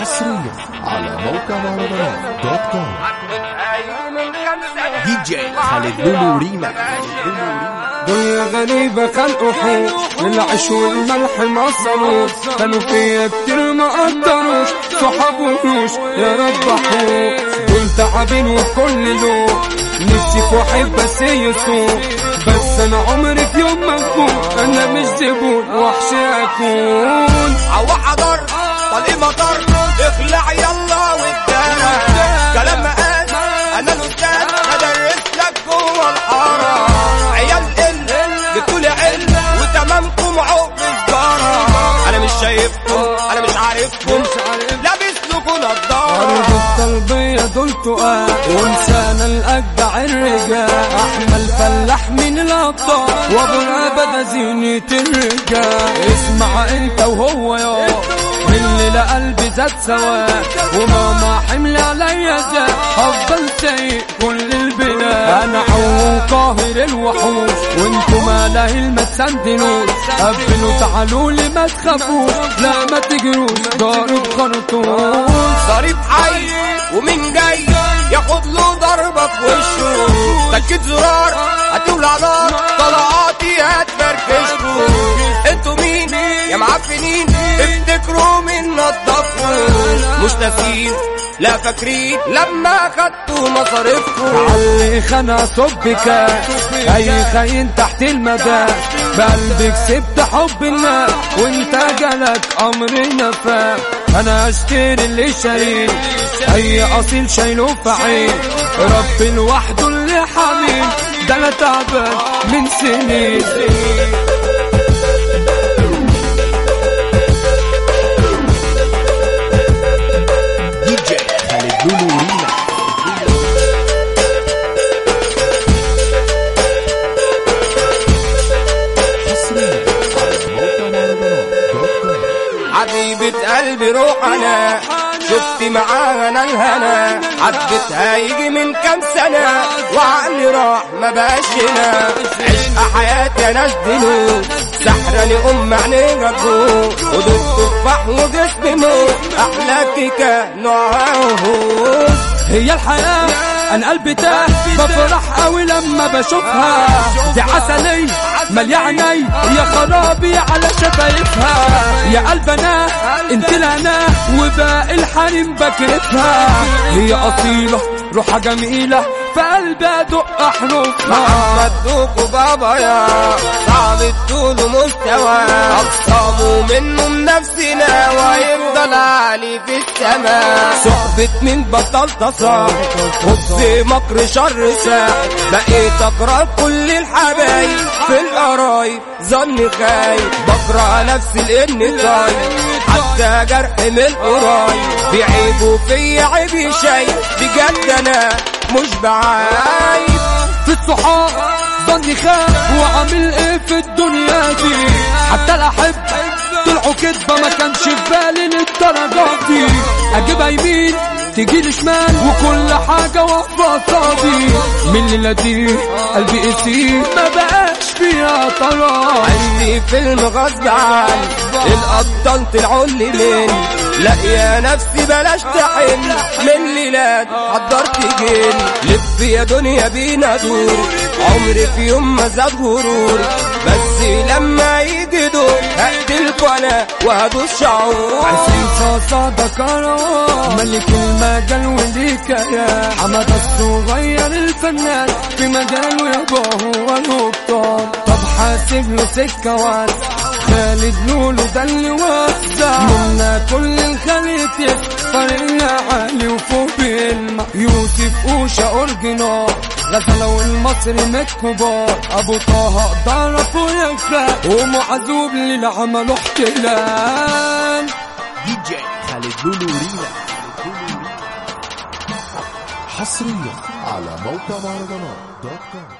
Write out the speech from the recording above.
حصريا على موقع مهرجانات دوت كوم. دي جي خالد لولو ريما. دنيا غريبة خلقوا حوش للعيش والملح ما صاروش كانوا فيا كتير ما قدروش صحاب وحوش يا رب حوش دول تعبين وكل لون نفسي في واحد بس يسوق. بس أنا عمري في يوم ما أكون أنا مش زبون وحش أكون. عوا حضر طلق مطر اخلع يلا والدار. كلام ما قال أنا الأستاذ هدرس لك جوه الحارة. عيال قل جبتوا لي علم وتمامكم عقب سجاره أنا مش شايفكم تقال وإنسان الأجدع الرجال أحمد فلاح من الأبطال. وأبو الأبد زينة الرجال اسمع أنت وهو يا. اللي قلبي زاد سواد وماما حمل عليا زاد أفضل سيء كل البلاد أنا عو قاهر الوحوش. وانتو ما تسندنوش قبلوا تعالوا لي ما تخافوش. لا ما تجروش. ضارب خرطوش ضريب حي ومين جاي ياخد له ضربة في وشه تكت زرار هتولع نار طلقاتي هتفركشكوا أنتوا مين؟ يا معفنين. افتكروا من نضفكوا مش ناسين لا فاكرين. لما خدتوا مصاريفكم. علي خنا صبك. اي خاين تحت المدى. بقلبك سبت حب الناس. وانت جالك أمر نفاق أنا أشتري اللي شريك. أي أصيل شايله في عين رب لوحده اللي حبيب ده أنا تعبان من سنين. قلبي روح أنا شفت معاها انا الهنا. عدتها يجي من كام سنة. وعقلي راح ما بقاش هنا. عشق حياتي أنا اديله سحراني ام عينيها جوه ودول تفاح وجسمي موت أحلى كيكة نوعها هي الحياة أنا قلبي تاه. بفرح قوي لما بشوفها. دي عسلية. مليانة يا خرابي على شفايفها. يا قلب أنا انت لنا وباقي الحريم بكرفها هي أصيلة روحها جميلة في قلبي أدق أحرفها محمد دوكو بابا يا صعب الطول ومستوى أقسامه منه بنفسنا ويفضل عالي في السماء. صحبة من بطل تصاب وفي مكر شر ساعد بقيت أقرأ كل الحبايب في القرايب ظني خايف بكره نفسي لإني طايب حتى جرح من القرايب. بيعيبوا فيا عيبي شايف بجد أنا مش بعايب. في الصحاب ظني خاف وعامل إيه في الدنيا دي؟ حتى الاحب طلعوا كدبة ما كانش في بالي للدرجة دي. أجيبها يمين تجي لي شمال وكل حاجة واقفة قصادي. من الليلة دي قلبي قسيم ما بقاش فيها طراب عندي فيلم غصب عني الأبطال طلعوا لي من لا يا نفسي بلاش تحن من ليلات حضرت جن لف يا دنيا بينا دور. عمري في يوم ما زاد غروري بس لما يجي دور هقتلكوا أنا وهدوس شعور. عايزين صاصة كروان ملك المجال وليك يا حمد الصغير الفنان. في مجاله يابا هو الأبطال. طب حاسب له سكة واسع خالد لولو ده اللي وزع منا كل الخليج فريقنا عالي وفوق الماء. يوسف اوشا اورجينال غزلة والمصري من الكبار أبو طه ضرب ويكفى ومعذوب للعمل احتلال دي جي خالد لولو ريما حصريا على موقع مهرجانات دوت كوم